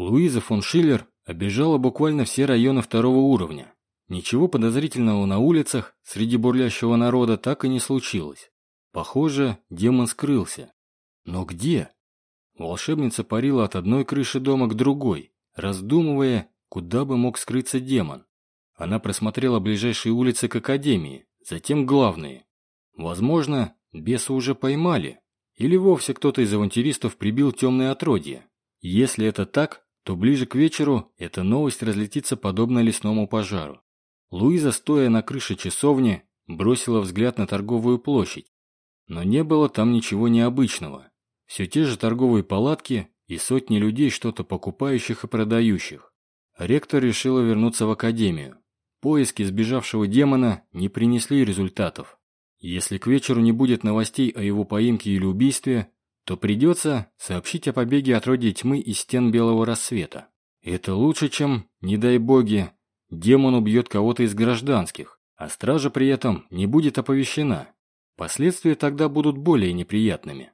Луиза фон Шиллер обежала буквально все районы второго уровня. Ничего подозрительного на улицах среди бурлящего народа так и не случилось. Похоже, демон скрылся. Но где? Волшебница парила от одной крыши дома к другой, раздумывая, куда бы мог скрыться демон. Она просмотрела ближайшие улицы к Академии, затем главные. Возможно, беса уже поймали, или вовсе кто-то из авантюристов прибил темное отродье. Если это так, то ближе к вечеру эта новость разлетится подобно лесному пожару. Луиза, стоя на крыше часовни, бросила взгляд на торговую площадь. Но не было там ничего необычного. Все те же торговые палатки и сотни людей, что-то покупающих и продающих. Ректор решила вернуться в академию. Поиски сбежавшего демона не принесли результатов. Если к вечеру не будет новостей о его поимке или убийстве, то придется сообщить о побеге от роди тьмы из стен белого рассвета. Это лучше, чем, не дай боги, демон убьет кого-то из гражданских, а стража при этом не будет оповещена. Последствия тогда будут более неприятными.